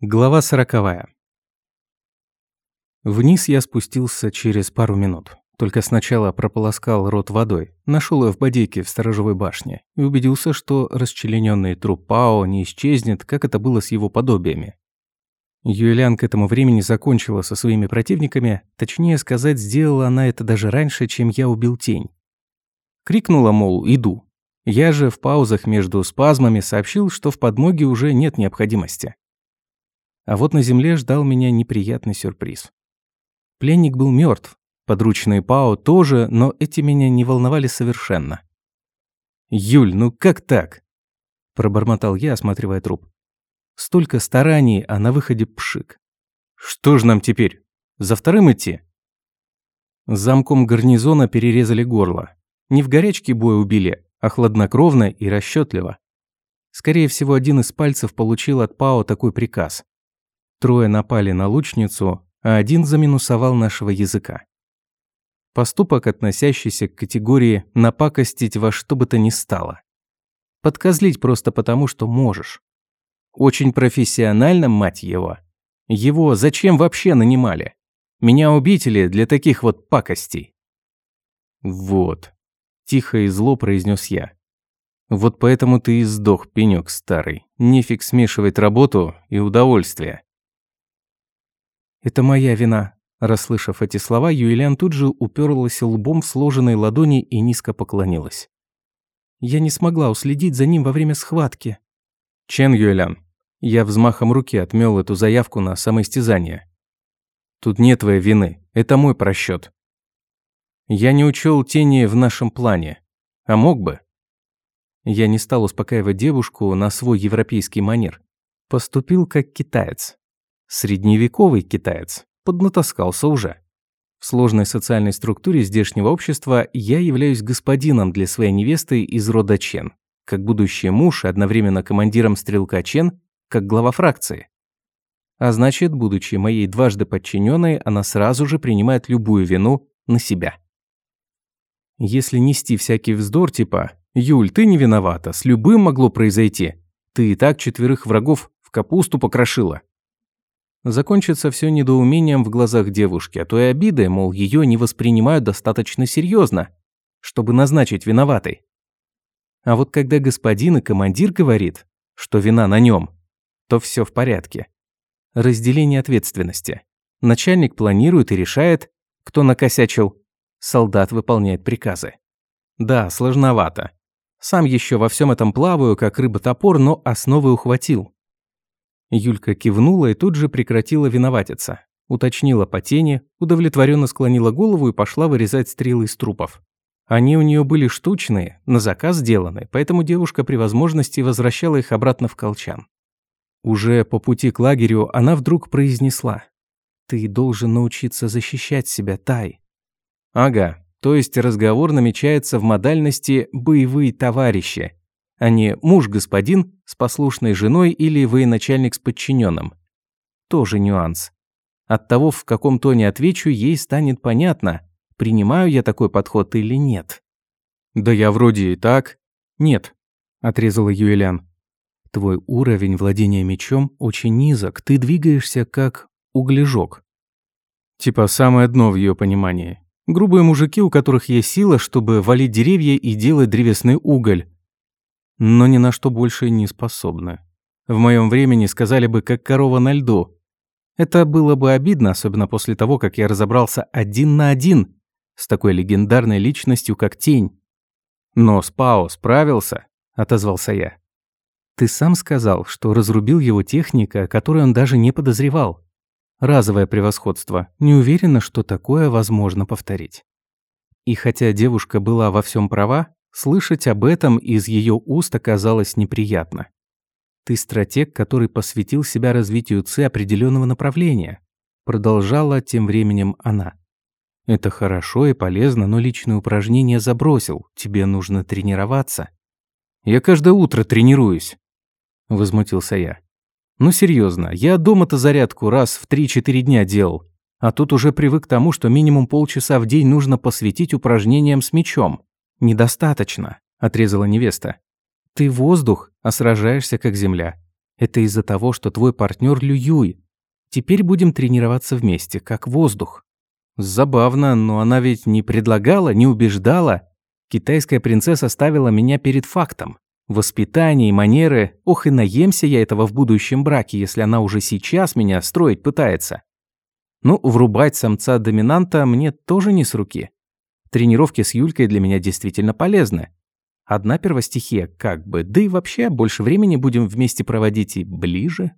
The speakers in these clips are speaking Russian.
Глава сороковая. Вниз я спустился через пару минут. Только сначала прополоскал рот водой, нашел ее в бодейке в сторожевой башне и убедился, что расчлененный труп Пао не исчезнет, как это было с его подобиями. Юэлян к этому времени закончила со своими противниками, точнее сказать, сделала она это даже раньше, чем я убил тень. Крикнула, мол, иду. Я же в паузах между спазмами сообщил, что в подмоге уже нет необходимости. А вот на земле ждал меня неприятный сюрприз. Пленник был мертв, подручные Пао тоже, но эти меня не волновали совершенно. «Юль, ну как так?» – пробормотал я, осматривая труп. Столько стараний, а на выходе пшик. «Что ж нам теперь? За вторым идти?» Замком гарнизона перерезали горло. Не в горячке бой убили, а хладнокровно и расчетливо. Скорее всего, один из пальцев получил от Пао такой приказ. Трое напали на лучницу, а один заминусовал нашего языка. Поступок, относящийся к категории «напакостить во что бы то ни стало». Подкозлить просто потому, что можешь. Очень профессионально, мать его. Его зачем вообще нанимали? Меня убить или для таких вот пакостей? Вот. Тихо и зло произнес я. Вот поэтому ты и сдох, пенёк старый. Нефиг смешивать работу и удовольствие. «Это моя вина». Расслышав эти слова, Юэлян тут же уперлась лбом в сложенные ладони и низко поклонилась. «Я не смогла уследить за ним во время схватки». «Чен Юэлян». Я взмахом руки отмел эту заявку на самоистязание. «Тут нет твоей вины. Это мой просчет. Я не учел тени в нашем плане. А мог бы?» Я не стал успокаивать девушку на свой европейский манер. Поступил как китаец. Средневековый китаец поднатаскался уже. В сложной социальной структуре здешнего общества я являюсь господином для своей невесты из рода Чен, как будущий муж и одновременно командиром стрелка Чен, как глава фракции. А значит, будучи моей дважды подчиненной, она сразу же принимает любую вину на себя. Если нести всякий вздор типа «Юль, ты не виновата, с любым могло произойти. Ты и так четверых врагов в капусту покрошила. Закончится все недоумением в глазах девушки, а то и обидой, мол, ее не воспринимают достаточно серьезно, чтобы назначить виноватой. А вот когда господин и командир говорит, что вина на нем, то все в порядке. Разделение ответственности. Начальник планирует и решает, кто накосячил. Солдат выполняет приказы. Да, сложновато. Сам еще во всем этом плаваю, как рыба-топор, но основы ухватил. Юлька кивнула и тут же прекратила виноватиться. Уточнила по тени, удовлетворенно склонила голову и пошла вырезать стрелы из трупов. Они у нее были штучные, на заказ сделаны, поэтому девушка при возможности возвращала их обратно в колчан. Уже по пути к лагерю она вдруг произнесла. «Ты должен научиться защищать себя, Тай». Ага, то есть разговор намечается в модальности «боевые товарищи», а не муж-господин с послушной женой или военачальник с подчиненным. Тоже нюанс. От того, в каком тоне отвечу, ей станет понятно, принимаю я такой подход или нет. «Да я вроде и так». «Нет», – отрезала Юэлян. «Твой уровень владения мечом очень низок, ты двигаешься как углежок». Типа самое дно в ее понимании. Грубые мужики, у которых есть сила, чтобы валить деревья и делать древесный уголь, но ни на что больше не способны. В моем времени сказали бы, как корова на льду. Это было бы обидно, особенно после того, как я разобрался один на один с такой легендарной личностью, как Тень. Но Спао справился, отозвался я. Ты сам сказал, что разрубил его техника, которой он даже не подозревал. Разовое превосходство. Не уверена, что такое возможно повторить. И хотя девушка была во всем права, Слышать об этом из ее уст оказалось неприятно. «Ты стратег, который посвятил себя развитию ЦИ определенного направления», продолжала тем временем она. «Это хорошо и полезно, но личные упражнения забросил. Тебе нужно тренироваться». «Я каждое утро тренируюсь», – возмутился я. «Ну серьезно, я дома-то зарядку раз в 3-4 дня делал, а тут уже привык к тому, что минимум полчаса в день нужно посвятить упражнениям с мячом. «Недостаточно», – отрезала невеста. «Ты воздух, а сражаешься как земля. Это из-за того, что твой партнер Лююй. Теперь будем тренироваться вместе, как воздух. Забавно, но она ведь не предлагала, не убеждала. Китайская принцесса ставила меня перед фактом. Воспитание и манеры, ох и наемся я этого в будущем браке, если она уже сейчас меня строить пытается. Ну, врубать самца-доминанта мне тоже не с руки. Тренировки с Юлькой для меня действительно полезны. Одна первостихия как бы, да и вообще больше времени будем вместе проводить и ближе.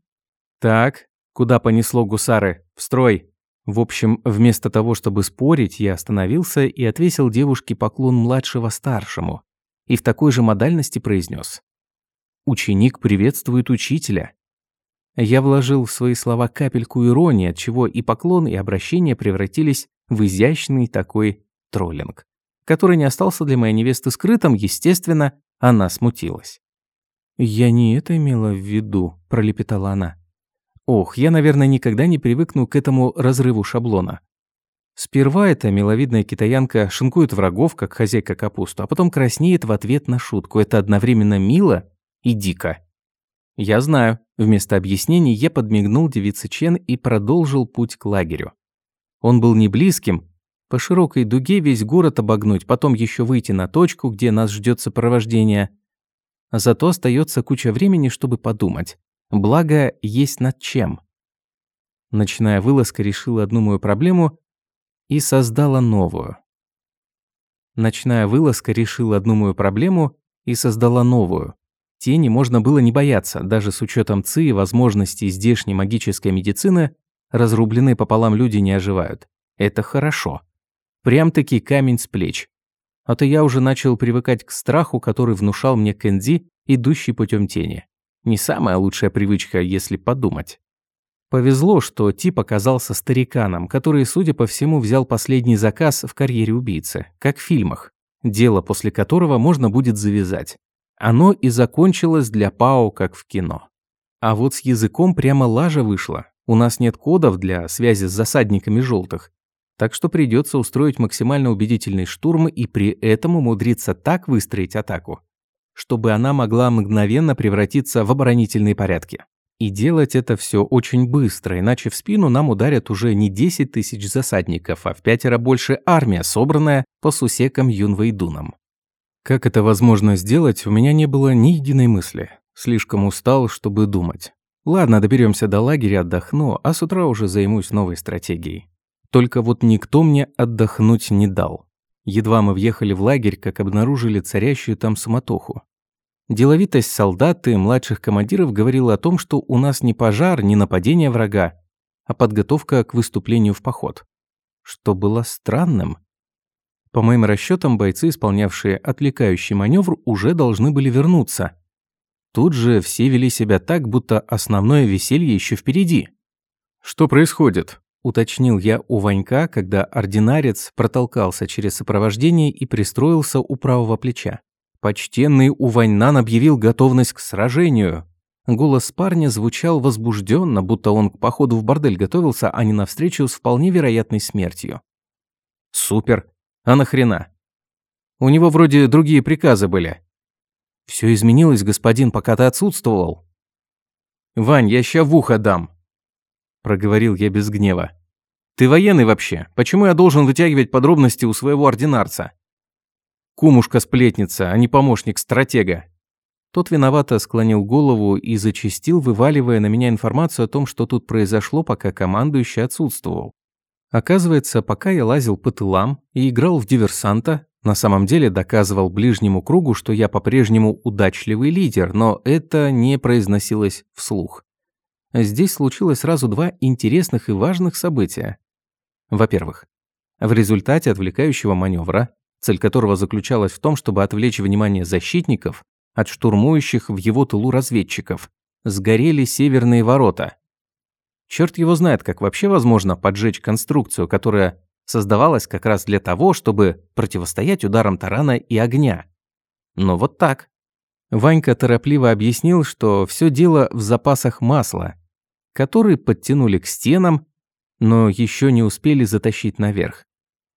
Так, куда понесло гусары? В строй. В общем, вместо того, чтобы спорить, я остановился и отвесил девушке поклон младшего старшему и в такой же модальности произнес: «Ученик приветствует учителя». Я вложил в свои слова капельку иронии, от чего и поклон, и обращение превратились в изящный такой троллинг, который не остался для моей невесты скрытым, естественно, она смутилась. «Я не это имела в виду», – пролепетала она. «Ох, я, наверное, никогда не привыкну к этому разрыву шаблона. Сперва эта миловидная китаянка шинкует врагов, как хозяйка капусту, а потом краснеет в ответ на шутку. Это одновременно мило и дико. Я знаю. Вместо объяснений я подмигнул девице Чен и продолжил путь к лагерю. Он был не близким. По широкой дуге весь город обогнуть, потом еще выйти на точку, где нас ждет сопровождение. Зато остается куча времени, чтобы подумать. Благо, есть над чем. Ночная вылазка решила одну мою проблему и создала новую. Ночная вылазка решила одну мою проблему и создала новую. Тени можно было не бояться, даже с учетом ЦИ и возможностей здешней магической медицины, разрубленные пополам люди не оживают. Это хорошо. Прям-таки камень с плеч. А то я уже начал привыкать к страху, который внушал мне Кэнди, идущий путем тени. Не самая лучшая привычка, если подумать. Повезло, что тип оказался стариканом, который, судя по всему, взял последний заказ в карьере убийцы, как в фильмах, дело после которого можно будет завязать. Оно и закончилось для Пао, как в кино. А вот с языком прямо лажа вышла. У нас нет кодов для связи с засадниками желтых, так что придется устроить максимально убедительный штурм и при этом умудриться так выстроить атаку, чтобы она могла мгновенно превратиться в оборонительные порядки. И делать это все очень быстро, иначе в спину нам ударят уже не 10 тысяч засадников, а в пятеро больше армия, собранная по сусекам Юнвейдуном. Как это возможно сделать, у меня не было ни единой мысли. Слишком устал, чтобы думать. Ладно, доберемся до лагеря, отдохну, а с утра уже займусь новой стратегией. Только вот никто мне отдохнуть не дал. Едва мы въехали в лагерь, как обнаружили царящую там суматоху. Деловитость солдат и младших командиров говорила о том, что у нас не пожар, не нападение врага, а подготовка к выступлению в поход. Что было странным. По моим расчетам, бойцы, исполнявшие отвлекающий маневр, уже должны были вернуться. Тут же все вели себя так, будто основное веселье еще впереди. «Что происходит?» – уточнил я у Ванька, когда ординарец протолкался через сопровождение и пристроился у правого плеча. Почтенный Уваньнан объявил готовность к сражению. Голос парня звучал возбужденно, будто он к походу в бордель готовился, а не навстречу с вполне вероятной смертью. Супер. А нахрена? У него вроде другие приказы были. Все изменилось, господин, пока ты отсутствовал. Вань, я ща в ухо дам. Проговорил я без гнева. Ты военный вообще? Почему я должен вытягивать подробности у своего ординарца? Кумушка-сплетница, а не помощник стратега. Тот виновато склонил голову и зачастил, вываливая на меня информацию о том, что тут произошло, пока командующий отсутствовал. Оказывается, пока я лазил по тылам и играл в диверсанта, на самом деле доказывал ближнему кругу, что я по-прежнему удачливый лидер, но это не произносилось вслух. Здесь случилось сразу два интересных и важных события. Во-первых, в результате отвлекающего маневра цель которого заключалась в том, чтобы отвлечь внимание защитников от штурмующих в его тылу разведчиков. Сгорели северные ворота. Черт его знает, как вообще возможно поджечь конструкцию, которая создавалась как раз для того, чтобы противостоять ударам тарана и огня. Но вот так. Ванька торопливо объяснил, что все дело в запасах масла, которые подтянули к стенам, но еще не успели затащить наверх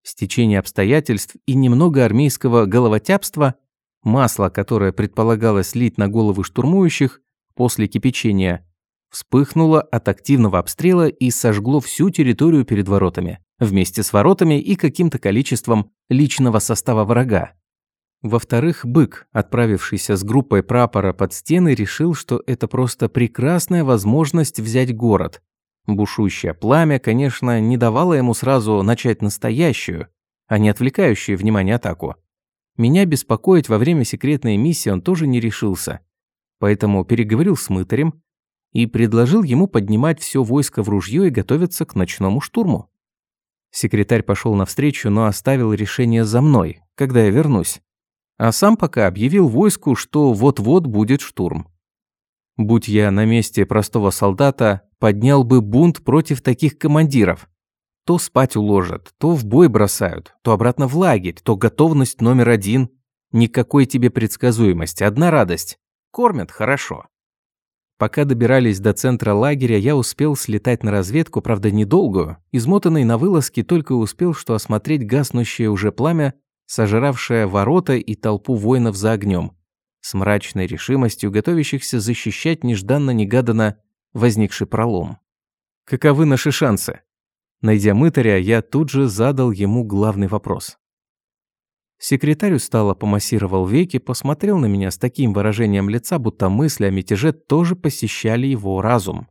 стечение обстоятельств и немного армейского головотяпства, масло, которое предполагалось лить на головы штурмующих, после кипячения, вспыхнуло от активного обстрела и сожгло всю территорию перед воротами, вместе с воротами и каким-то количеством личного состава врага. Во-вторых, бык, отправившийся с группой прапора под стены, решил, что это просто прекрасная возможность взять город. Бушующее пламя, конечно, не давало ему сразу начать настоящую, а не отвлекающую внимание атаку. Меня беспокоить во время секретной миссии он тоже не решился. Поэтому переговорил с мытарем, и предложил ему поднимать все войско в ружье и готовиться к ночному штурму. Секретарь пошел навстречу, но оставил решение за мной, когда я вернусь. А сам пока объявил войску, что вот-вот будет штурм. Будь я на месте простого солдата, поднял бы бунт против таких командиров. То спать уложат, то в бой бросают, то обратно в лагерь, то готовность номер один. Никакой тебе предсказуемости, одна радость. Кормят хорошо. Пока добирались до центра лагеря, я успел слетать на разведку, правда недолгую. Измотанный на вылазке только успел, что осмотреть гаснущее уже пламя, сожравшее ворота и толпу воинов за огнем, с мрачной решимостью готовящихся защищать нежданно-негаданно возникший пролом. Каковы наши шансы? Найдя мытаря, я тут же задал ему главный вопрос. Секретарь устало помассировал веки, посмотрел на меня с таким выражением лица, будто мысли о мятеже тоже посещали его разум.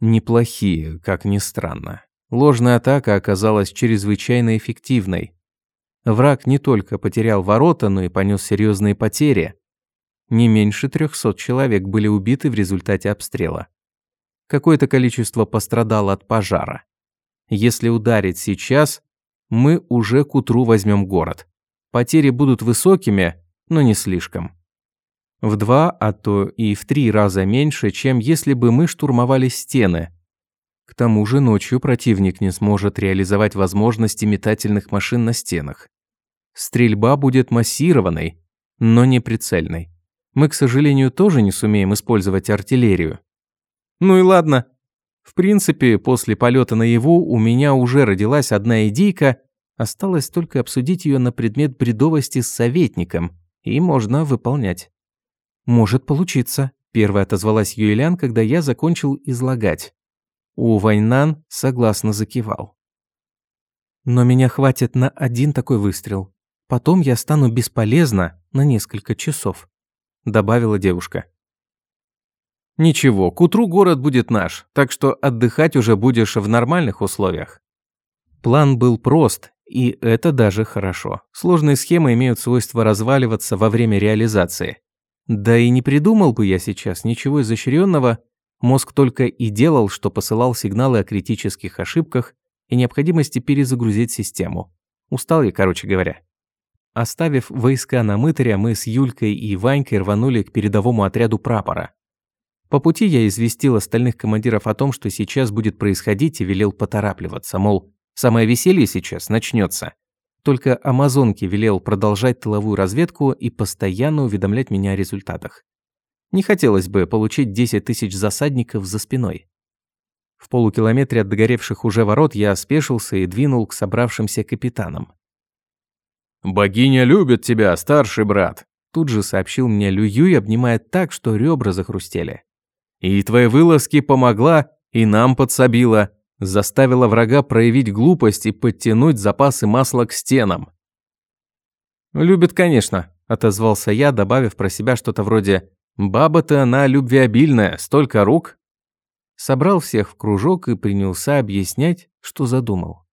Неплохие, как ни странно. Ложная атака оказалась чрезвычайно эффективной. Враг не только потерял ворота, но и понес серьезные потери. Не меньше 300 человек были убиты в результате обстрела. Какое-то количество пострадало от пожара. Если ударить сейчас, мы уже к утру возьмем город. Потери будут высокими, но не слишком. В два, а то и в три раза меньше, чем если бы мы штурмовали стены. К тому же ночью противник не сможет реализовать возможности метательных машин на стенах. Стрельба будет массированной, но не прицельной. Мы, к сожалению, тоже не сумеем использовать артиллерию. Ну и ладно. В принципе, после полета наяву у меня уже родилась одна идейка, Осталось только обсудить ее на предмет бредовости с советником, и можно выполнять. «Может получиться», – первая отозвалась Юэлян, когда я закончил излагать. У Вайнан согласно закивал. «Но меня хватит на один такой выстрел. Потом я стану бесполезна на несколько часов», – добавила девушка. «Ничего, к утру город будет наш, так что отдыхать уже будешь в нормальных условиях». План был прост и это даже хорошо. Сложные схемы имеют свойство разваливаться во время реализации. Да и не придумал бы я сейчас ничего изощренного, мозг только и делал, что посылал сигналы о критических ошибках и необходимости перезагрузить систему. Устал я, короче говоря. Оставив войска на мытаря, мы с Юлькой и Ванькой рванули к передовому отряду прапора. По пути я известил остальных командиров о том, что сейчас будет происходить, и велел поторапливаться, мол, Самое веселье сейчас начнется. Только Амазонке велел продолжать тыловую разведку и постоянно уведомлять меня о результатах. Не хотелось бы получить 10 тысяч засадников за спиной. В полукилометре от догоревших уже ворот я спешился и двинул к собравшимся капитанам. «Богиня любит тебя, старший брат», тут же сообщил мне Лююй, обнимая так, что ребра захрустели. «И твоей вылазки помогла, и нам подсобила заставила врага проявить глупость и подтянуть запасы масла к стенам. «Любит, конечно», – отозвался я, добавив про себя что-то вроде «Баба-то она любвеобильная, столько рук». Собрал всех в кружок и принялся объяснять, что задумал.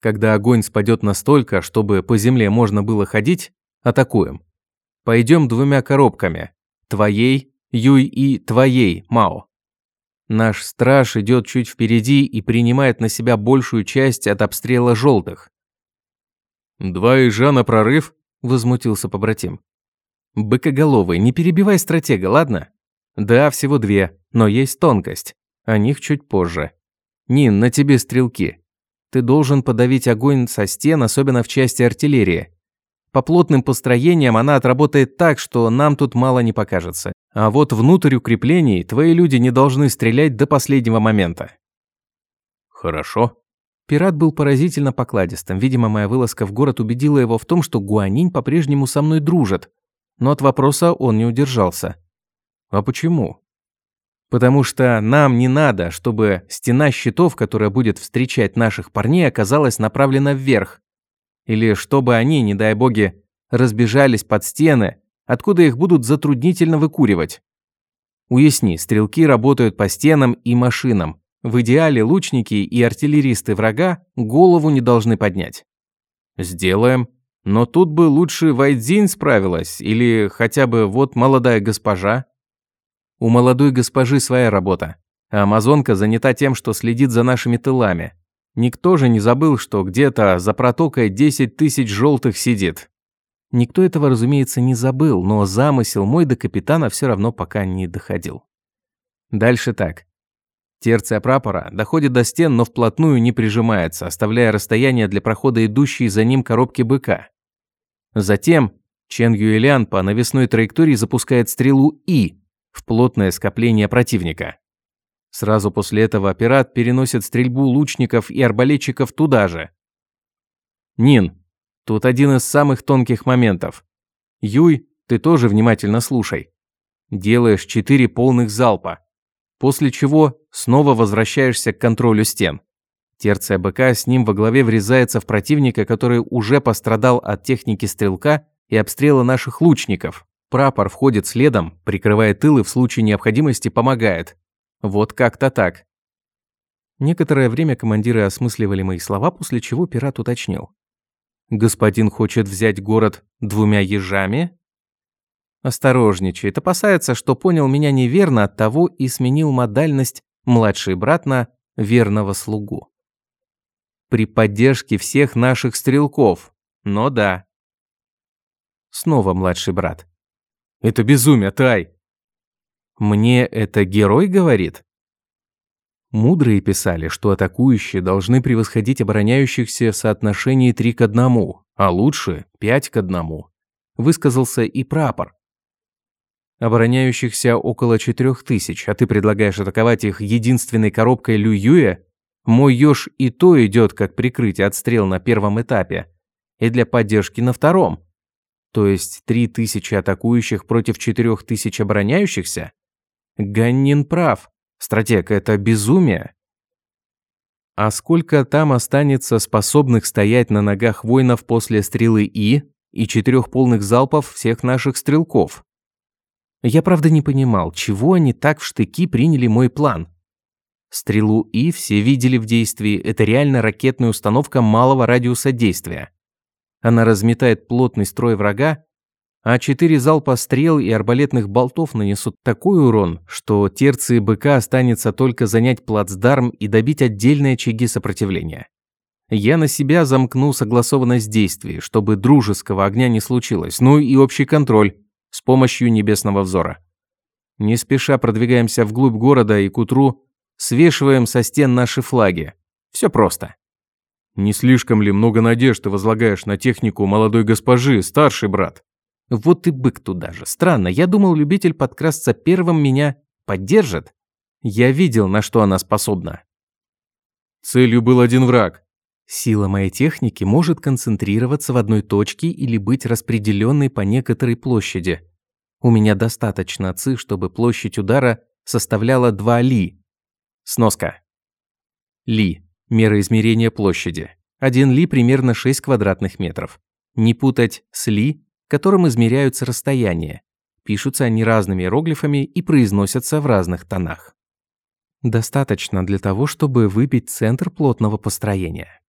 Когда огонь спадет настолько, чтобы по земле можно было ходить, атакуем. Пойдем двумя коробками. Твоей, Юй и твоей, Мао. Наш страж идет чуть впереди и принимает на себя большую часть от обстрела желтых. «Два ежа на прорыв?» – возмутился побратим. «Быкоголовый, не перебивай стратега, ладно?» «Да, всего две, но есть тонкость. О них чуть позже. Нин, на тебе стрелки. Ты должен подавить огонь со стен, особенно в части артиллерии. По плотным построениям она отработает так, что нам тут мало не покажется. А вот внутрь укреплений твои люди не должны стрелять до последнего момента. Хорошо. Пират был поразительно покладистым. Видимо, моя вылазка в город убедила его в том, что Гуанинь по-прежнему со мной дружит. Но от вопроса он не удержался. А почему? Потому что нам не надо, чтобы стена щитов, которая будет встречать наших парней, оказалась направлена вверх. Или чтобы они, не дай боги, разбежались под стены, откуда их будут затруднительно выкуривать. Уясни, стрелки работают по стенам и машинам. В идеале лучники и артиллеристы врага голову не должны поднять. Сделаем. Но тут бы лучше Вайдзин справилась, или хотя бы вот молодая госпожа. У молодой госпожи своя работа, а амазонка занята тем, что следит за нашими тылами. Никто же не забыл, что где-то за протокой 10 тысяч желтых сидит. Никто этого, разумеется, не забыл, но замысел мой до капитана все равно пока не доходил. Дальше так. Терция прапора доходит до стен, но вплотную не прижимается, оставляя расстояние для прохода идущей за ним коробки быка. Затем Чен Юэлян по навесной траектории запускает стрелу И в плотное скопление противника. Сразу после этого пират переносит стрельбу лучников и арбалетчиков туда же. Нин, тут один из самых тонких моментов. Юй, ты тоже внимательно слушай. Делаешь четыре полных залпа после чего снова возвращаешься к контролю стен. Терция БК с ним во главе врезается в противника, который уже пострадал от техники стрелка и обстрела наших лучников. Прапор входит следом, прикрывая тылы в случае необходимости помогает. Вот как-то так. Некоторое время командиры осмысливали мои слова, после чего пират уточнил. «Господин хочет взять город двумя ежами?» Осторожничает, опасается, что понял меня неверно, от того и сменил модальность младший брат на верного слугу. При поддержке всех наших стрелков. Но да. Снова младший брат. Это безумие, Тай. Мне это герой говорит? Мудрые писали, что атакующие должны превосходить обороняющихся в соотношении 3 к 1, а лучше 5 к 1. Высказался и прапор, Обороняющихся около четырех тысяч, а ты предлагаешь атаковать их единственной коробкой Лююя? Мой ёж и то идет как прикрытие от стрел на первом этапе, и для поддержки на втором. То есть три тысячи атакующих против четырех тысяч обороняющихся? Ганнин прав. Стратег – это безумие. А сколько там останется способных стоять на ногах воинов после стрелы И и четырех полных залпов всех наших стрелков? Я правда не понимал, чего они так в штыки приняли мой план. Стрелу И все видели в действии, это реально ракетная установка малого радиуса действия. Она разметает плотный строй врага, а четыре залпа стрел и арбалетных болтов нанесут такой урон, что терции быка останется только занять плацдарм и добить отдельные очаги сопротивления. Я на себя замкну согласованность действий, чтобы дружеского огня не случилось, ну и общий контроль с помощью небесного взора. Не спеша продвигаемся вглубь города и к утру свешиваем со стен наши флаги. Все просто. Не слишком ли много надежд ты возлагаешь на технику молодой госпожи, старший брат? Вот и бык туда же. Странно, я думал, любитель подкрасться первым меня поддержит. Я видел, на что она способна. Целью был один враг. Сила моей техники может концентрироваться в одной точке или быть распределенной по некоторой площади. У меня достаточно ци, чтобы площадь удара составляла 2 ли. Сноска. Ли – мера измерения площади. 1 ли примерно 6 квадратных метров. Не путать с ли, которым измеряются расстояния. Пишутся они разными иероглифами и произносятся в разных тонах. Достаточно для того, чтобы выбить центр плотного построения.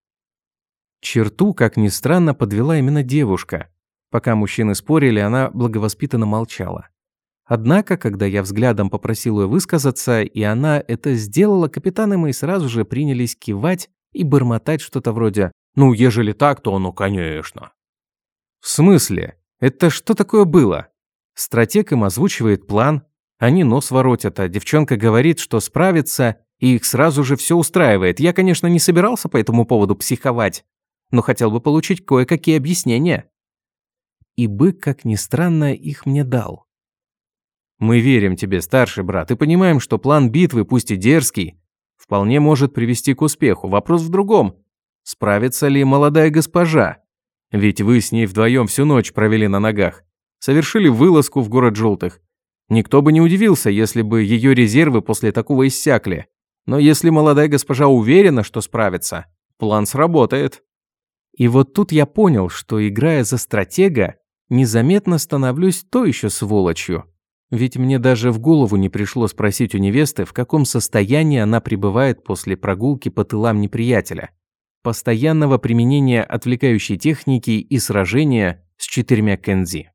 Черту, как ни странно, подвела именно девушка. Пока мужчины спорили, она благовоспитанно молчала. Однако, когда я взглядом попросил ее высказаться, и она это сделала, капитаны мои сразу же принялись кивать и бормотать что-то вроде «Ну, ежели так, то ну, конечно». В смысле? Это что такое было? Стратег им озвучивает план, они нос воротят, а девчонка говорит, что справится, и их сразу же все устраивает. Я, конечно, не собирался по этому поводу психовать, но хотел бы получить кое-какие объяснения. И бык, как ни странно, их мне дал. Мы верим тебе, старший брат, и понимаем, что план битвы, пусть и дерзкий, вполне может привести к успеху. Вопрос в другом. Справится ли молодая госпожа? Ведь вы с ней вдвоем всю ночь провели на ногах. Совершили вылазку в город желтых. Никто бы не удивился, если бы ее резервы после такого иссякли. Но если молодая госпожа уверена, что справится, план сработает. И вот тут я понял, что, играя за стратега, незаметно становлюсь то еще сволочью. Ведь мне даже в голову не пришло спросить у невесты, в каком состоянии она пребывает после прогулки по тылам неприятеля, постоянного применения отвлекающей техники и сражения с четырьмя кензи.